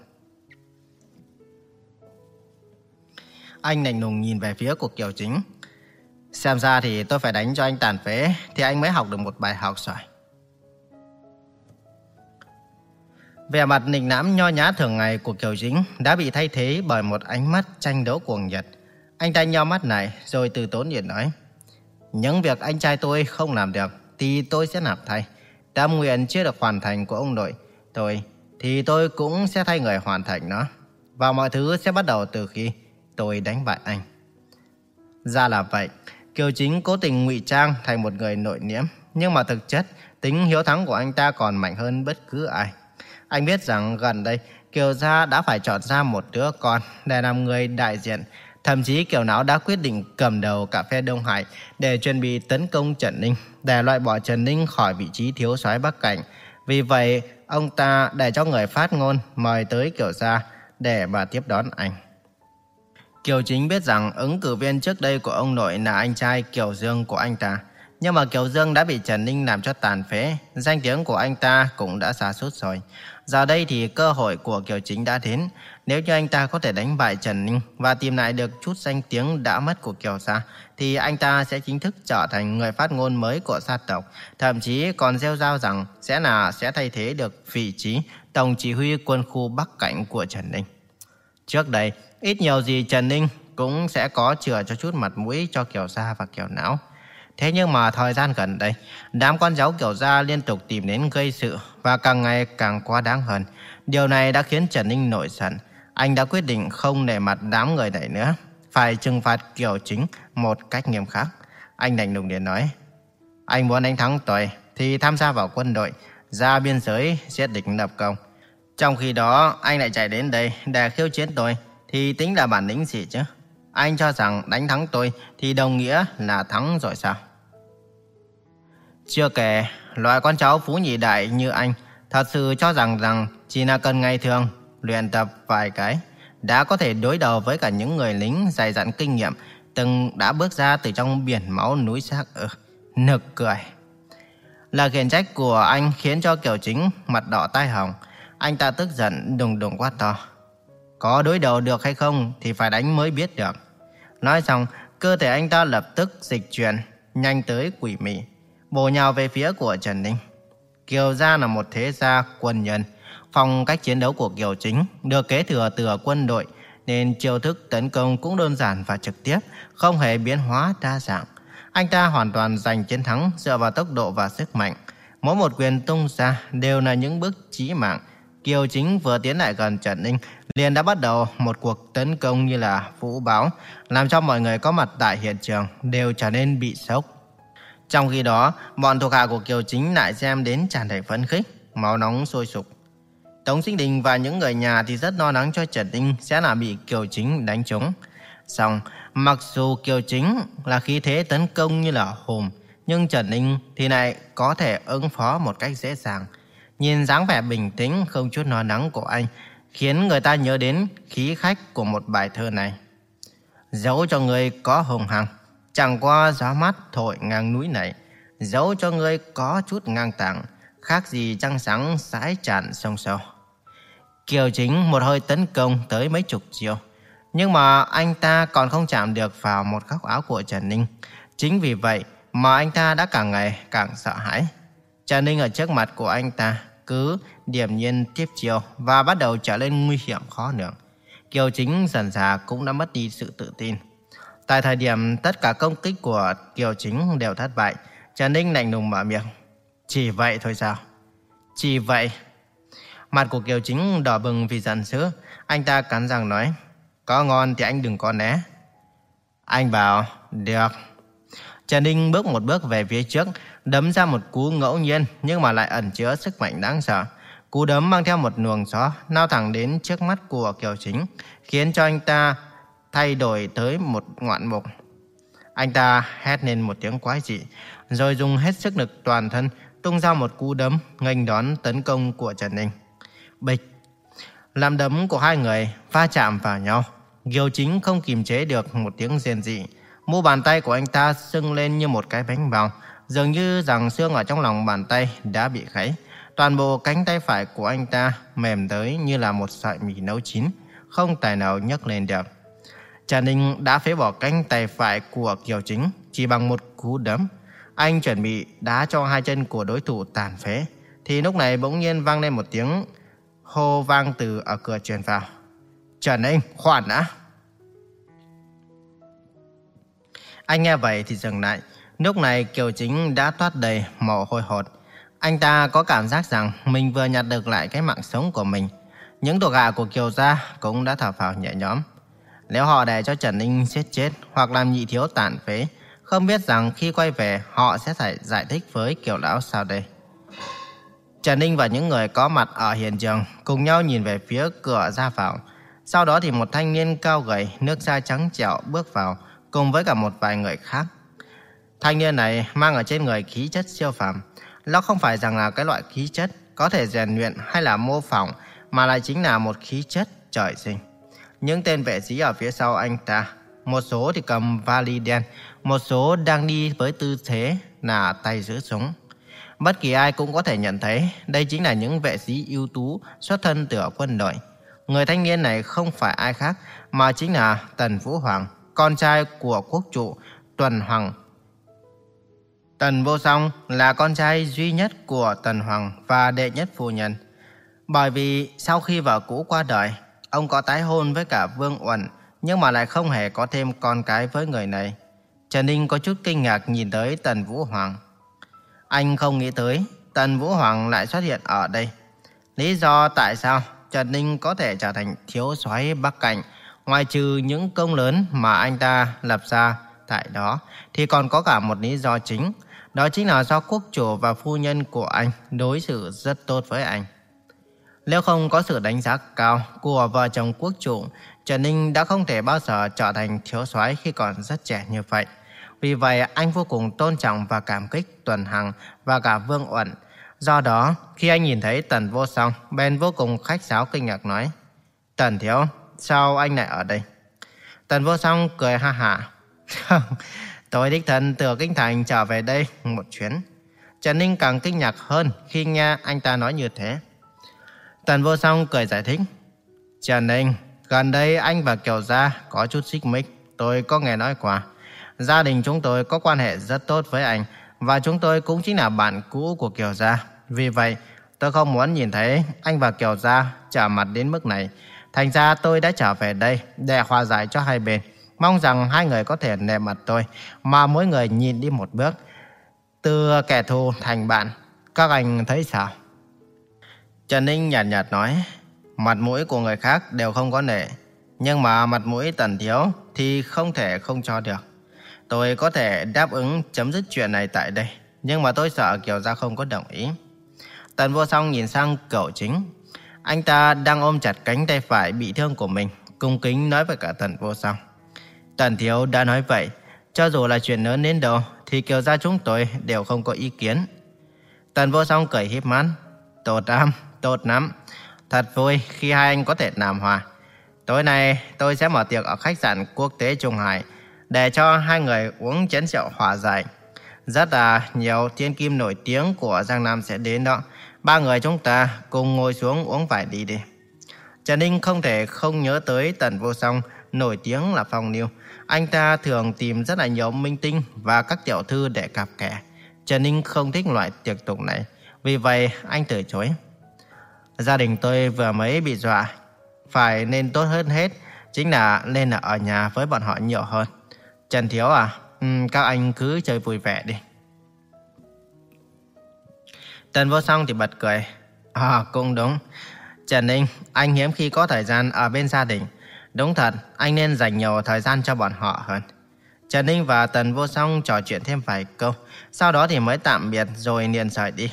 S1: Anh nành nùng nhìn về phía của Kiều Chính. Xem ra thì tôi phải đánh cho anh tàn phế thì anh mới học được một bài học rồi. Vẻ mặt nịnh nãm nho nhã thường ngày của Kiều Chính đã bị thay thế bởi một ánh mắt tranh đấu cuồng nhiệt. Anh ta nhau mắt này rồi từ tốn nhiệt nói. Những việc anh trai tôi không làm được thì tôi sẽ làm thay. Tâm nguyện chưa được hoàn thành của ông nội tôi thì tôi cũng sẽ thay người hoàn thành nó. Và mọi thứ sẽ bắt đầu từ khi tôi đánh bại anh. Ra là vậy, Kiều Chính cố tình ngụy trang thành một người nội niễm, nhưng mà thực chất tính hiếu thắng của anh ta còn mạnh hơn bất cứ ai. Anh biết rằng gần đây Kiều Gia đã phải chọn ra một đứa con để làm người đại diện. Thậm chí Kiều Não đã quyết định cầm đầu cà phê Đông Hải để chuẩn bị tấn công Trần Ninh, để loại bỏ Trần Ninh khỏi vị trí thiếu soái Bắc Cảnh. Vì vậy, ông ta để cho người phát ngôn mời tới Kiều Gia để mà tiếp đón anh. Kiều Chính biết rằng ứng cử viên trước đây của ông nội là anh trai Kiều Dương của anh ta. Nhưng mà Kiều Dương đã bị Trần Ninh làm cho tàn phế, danh tiếng của anh ta cũng đã xa sút rồi. Giờ đây thì cơ hội của Kiều Chính đã đến. Nếu như anh ta có thể đánh bại Trần Ninh và tìm lại được chút danh tiếng đã mất của Kiều sa thì anh ta sẽ chính thức trở thành người phát ngôn mới của gia tộc. Thậm chí còn gieo giao rằng sẽ là sẽ thay thế được vị trí tổng chỉ huy quân khu Bắc Cảnh của Trần Ninh. Trước đây, ít nhiều gì Trần Ninh cũng sẽ có chừa cho chút mặt mũi cho Kiều sa và Kiều Não. Thế nhưng mà thời gian gần đây, đám con cháu Kiều Gia liên tục tìm đến gây sự và càng ngày càng quá đáng hơn. Điều này đã khiến Trần Ninh nổi giận. Anh đã quyết định không để mặt đám người này nữa, phải trừng phạt Kiều Chính một cách nghiêm khắc. Anh đành đùng điện nói, anh muốn đánh thắng tôi thì tham gia vào quân đội, ra biên giới giết địch lập công. Trong khi đó, anh lại chạy đến đây để khiêu chiến tôi, thì tính là bản lĩnh gì chứ? Anh cho rằng đánh thắng tôi thì đồng nghĩa là thắng rồi sao? Chưa kể, loại con cháu phú nhị đại như anh thật sự cho rằng rằng chỉ là cần ngày thường luyện tập vài cái đã có thể đối đầu với cả những người lính dày dặn kinh nghiệm từng đã bước ra từ trong biển máu núi xác ừ, nực cười. Là khiển trách của anh khiến cho Kiều Chính mặt đỏ tai hồng. Anh ta tức giận đùng đùng quát to. Có đối đầu được hay không thì phải đánh mới biết được. Nói xong, cơ thể anh ta lập tức dịch chuyển, nhanh tới quỷ mị, bổ nhào về phía của Trần Ninh. Kiều Gia là một thế gia quân nhân. Phong cách chiến đấu của Kiều Chính được kế thừa từ quân đội, nên chiêu thức tấn công cũng đơn giản và trực tiếp, không hề biến hóa đa dạng. Anh ta hoàn toàn giành chiến thắng dựa vào tốc độ và sức mạnh. Mỗi một quyền tung ra đều là những bước chí mạng. Kiều Chính vừa tiến lại gần Trần Ninh liền đã bắt đầu một cuộc tấn công như là vũ báo, làm cho mọi người có mặt tại hiện trường đều trở nên bị sốc. Trong khi đó, bọn thuộc hạ của Kiều Chính lại xem đến tràn đầy phấn khích, máu nóng sôi sục. Tống Sinh Đình và những người nhà thì rất lo lắng cho Trần Ninh sẽ là bị Kiều Chính đánh trúng. Xong, mặc dù Kiều Chính là khí thế tấn công như là hùm, nhưng Trần Ninh thì lại có thể ứng phó một cách dễ dàng. Nhìn dáng vẻ bình tĩnh không chút lo lắng của anh, khiến người ta nhớ đến khí khách của một bài thơ này. Dẫu cho người có hùng hằng, chẳng qua gió mát thổi ngang núi này, giấu cho ngươi có chút ngang tàng, khác gì trăng sáng sái tràn sông sâu. Kiều Chính một hơi tấn công tới mấy chục chiều, nhưng mà anh ta còn không chạm được vào một góc áo của Trần Ninh. Chính vì vậy mà anh ta đã càng ngày càng sợ hãi. Trần Ninh ở trước mặt của anh ta cứ điểm nhiên tiếp chiều và bắt đầu trở nên nguy hiểm khó lường. Kiều Chính dần dà cũng đã mất đi sự tự tin. Tại thời điểm tất cả công kích của Kiều Chính đều thất bại, Trần Ninh lạnh lùng mở miệng. Chỉ vậy thôi sao? Chỉ vậy. Mặt của Kiều Chính đỏ bừng vì giận dữ, anh ta cắn răng nói, có ngon thì anh đừng có né. Anh bảo, được. Trần Ninh bước một bước về phía trước, đấm ra một cú ngẫu nhiên nhưng mà lại ẩn chứa sức mạnh đáng sợ. Cú đấm mang theo một luồng gió lao thẳng đến trước mắt của Kiều Chính, khiến cho anh ta thay đổi tới một ngoạn mục. Anh ta hét lên một tiếng quái dị, rồi dùng hết sức lực toàn thân tung ra một cú đấm nghênh đón tấn công của Trần Ninh. Bịch! Làm đấm của hai người va chạm vào nhau. Kiều Chính không kìm chế được một tiếng rên dị. Mu bàn tay của anh ta sưng lên như một cái bánh bao, dường như rằng xương ở trong lòng bàn tay đã bị gãy. Toàn bộ cánh tay phải của anh ta mềm tới như là một sợi mì nấu chín, không tài nào nhấc lên được. Trà Ninh đã phế bỏ cánh tay phải của Kiều Chính chỉ bằng một cú đấm. Anh chuẩn bị đá cho hai chân của đối thủ tàn phế. Thì lúc này bỗng nhiên vang lên một tiếng hô vang từ ở cửa truyền vào. Trần Ninh, khoan đã. Anh nghe vậy thì dừng lại. Lúc này Kiều Chính đã toát đầy mồ hôi hột. Anh ta có cảm giác rằng mình vừa nhặt được lại cái mạng sống của mình. Những thuộc hạ của Kiều Gia cũng đã thở phào nhẹ nhõm. Nếu họ để cho Trần Ninh giết chết hoặc làm nhị thiếu tàn phế, không biết rằng khi quay về họ sẽ phải giải thích với Kiều Lão sao đây. Trần Ninh và những người có mặt ở hiện trường cùng nhau nhìn về phía cửa ra vào. Sau đó thì một thanh niên cao gầy, nước da trắng trẻo bước vào cùng với cả một vài người khác. Thanh niên này mang ở trên người khí chất siêu phàm. Nó không phải rằng là cái loại khí chất có thể rèn luyện hay là mô phỏng mà lại chính là một khí chất trời sinh. Những tên vệ sĩ ở phía sau anh ta, một số thì cầm vali đen, một số đang đi với tư thế là tay giữ súng. Bất kỳ ai cũng có thể nhận thấy đây chính là những vệ sĩ ưu tú xuất thân từ quân đội. Người thanh niên này không phải ai khác mà chính là Tần Vũ Hoàng, con trai của quốc trụ Tuần Hoàng. Tần Vô Song là con trai duy nhất của Tần Hoàng và đệ nhất phu nhân. Bởi vì sau khi vợ cũ qua đời, ông có tái hôn với cả Vương Uẩn, nhưng mà lại không hề có thêm con cái với người này. Trần Ninh có chút kinh ngạc nhìn tới Tần Vũ Hoàng. Anh không nghĩ tới Tần Vũ Hoàng lại xuất hiện ở đây. Lý do tại sao Trần Ninh có thể trở thành thiếu soái Bắc Cảnh, ngoài trừ những công lớn mà anh ta lập ra tại đó, thì còn có cả một lý do chính. Đó chính là do quốc chủ và phu nhân của anh đối xử rất tốt với anh. Nếu không có sự đánh giá cao của vợ chồng quốc chủ, Trần Ninh đã không thể bao giờ trở thành thiếu soái khi còn rất trẻ như vậy. Vì vậy, anh vô cùng tôn trọng và cảm kích Tuần Hằng và cả Vương Uẩn. Do đó, khi anh nhìn thấy Tần Vô Song, Ben vô cùng khách sáo kinh ngạc nói, Tần Thiếu, sao anh lại ở đây? Tần Vô Song cười ha hả. Tôi đích thân từ Kinh Thành trở về đây một chuyến. Trần Ninh càng kinh ngạc hơn khi nghe anh ta nói như thế. Tần Vô Song cười giải thích. Trần Ninh, gần đây anh và Kiều Gia có chút xích mích, tôi có nghe nói qua. Gia đình chúng tôi có quan hệ rất tốt với anh và chúng tôi cũng chính là bạn cũ của Kiều Gia. Vì vậy, tôi không muốn nhìn thấy anh và Kiều Gia trả mặt đến mức này. Thành ra tôi đã trở về đây để hòa giải cho hai bên. Mong rằng hai người có thể nề mặt tôi mà mỗi người nhìn đi một bước. Từ kẻ thù thành bạn, các anh thấy sao? Trần Ninh nhạt nhạt nói, mặt mũi của người khác đều không có nể. Nhưng mà mặt mũi tần thiếu thì không thể không cho được. Tôi có thể đáp ứng chấm dứt chuyện này tại đây, nhưng mà tôi sợ Kiều Gia không có đồng ý. Tần vô song nhìn sang cậu chính. Anh ta đang ôm chặt cánh tay phải bị thương của mình, cung kính nói với cả tần vô song. Tần thiếu đã nói vậy, cho dù là chuyện lớn đến đâu, thì Kiều Gia chúng tôi đều không có ý kiến. Tần vô song cười híp mắt. tổ tam tốt lắm. Thật vui khi hai anh có thể làm hòa. Tối nay tôi sẽ mở tiệc ở khách sạn quốc tế Trung Hải để cho hai người uống chén rượu hòa giải. Rất là nhiều thiên kim nổi tiếng của Giang Nam sẽ đến đó. Ba người chúng ta cùng ngồi xuống uống vài đi đi. Trần Ninh không thể không nhớ tới Tần Vô Song, nổi tiếng là phong niêu. Anh ta thường tìm rất là nhiều minh tinh và các tiểu thư để cặp kè. Trần Ninh không thích loại tiệc tùng này, vì vậy anh từ chối. Gia đình tôi vừa mới bị dọa, phải nên tốt hơn hết, chính là nên là ở nhà với bọn họ nhiều hơn. Trần Thiếu à, ừ, các anh cứ chơi vui vẻ đi. Trần vô song thì bật cười. À, cũng đúng. Trần Ninh, anh hiếm khi có thời gian ở bên gia đình. Đúng thật, anh nên dành nhiều thời gian cho bọn họ hơn. Trần Ninh và Tần Vô Song trò chuyện thêm vài câu, sau đó thì mới tạm biệt rồi liền rời đi.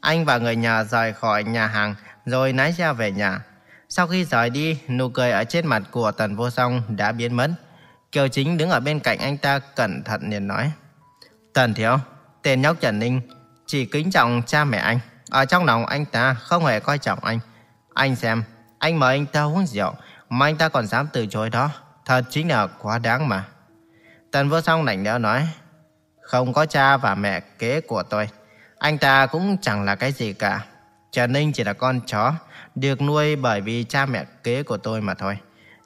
S1: Anh và người nhà rời khỏi nhà hàng rồi lái xe về nhà. Sau khi rời đi, nụ cười ở trên mặt của Tần Vô Song đã biến mất. Kiều Chính đứng ở bên cạnh anh ta cẩn thận liền nói. Tần Thiếu, tên nhóc Trần Ninh chỉ kính trọng cha mẹ anh. Ở trong lòng anh ta không hề coi trọng anh. Anh xem, anh mời anh ta uống rượu mà anh ta còn dám từ chối đó. Thật chính là quá đáng mà. Tần Vô Song lạnh lẽo nói. Không có cha và mẹ kế của tôi. Anh ta cũng chẳng là cái gì cả. Trà Ninh chỉ là con chó, được nuôi bởi vì cha mẹ kế của tôi mà thôi.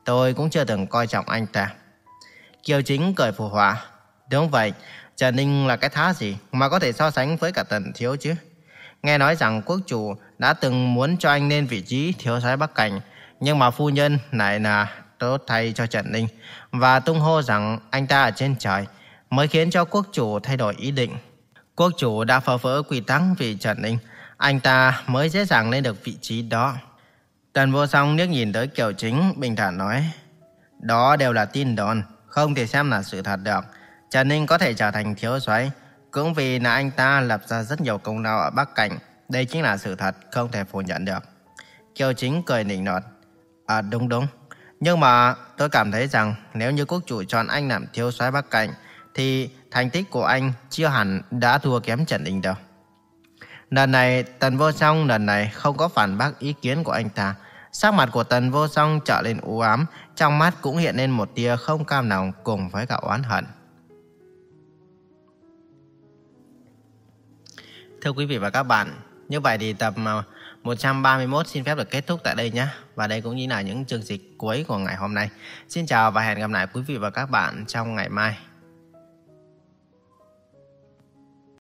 S1: Tôi cũng chưa từng coi trọng anh ta. Kiều Chính cười phù hòa, Đúng vậy, Trà Ninh là cái thá gì mà có thể so sánh với cả Tần Thiếu chứ? Nghe nói rằng quốc chủ đã từng muốn cho anh lên vị trí thiếu soái Bắc Cảnh, nhưng mà phu nhân lại là tốt thay cho Trần Ninh và tung hô rằng anh ta ở trên trời mới khiến cho quốc chủ thay đổi ý định. Quốc chủ đã phá vỡ quy tắc vì Trần Ninh, anh ta mới dễ dàng lên được vị trí đó. Tần vô song nước nhìn tới Kiều Chính bình thản nói, đó đều là tin đồn, không thể xem là sự thật được. Trần Ninh có thể trở thành thiếu soái cũng vì là anh ta lập ra rất nhiều công lao ở Bắc Cảnh. Đây chính là sự thật, không thể phủ nhận được. Kiều Chính cười nịnh nọt. À đúng đúng. Nhưng mà tôi cảm thấy rằng nếu như quốc chủ chọn anh làm thiếu soái Bắc Cảnh thì thành tích của anh chưa hẳn đã thua kém Trần Ninh đâu. Lần này Tần Vô Song lần này không có phản bác ý kiến của anh ta. Sắc mặt của Tần Vô Song trở lên u ám, trong mắt cũng hiện lên một tia không cam lòng cùng với cả oán hận. Thưa quý vị và các bạn, như vậy thì tập 131 xin phép được kết thúc tại đây nhé. Và đây cũng như là những chương dịch cuối của ngày hôm nay. Xin chào và hẹn gặp lại quý vị và các bạn trong ngày mai.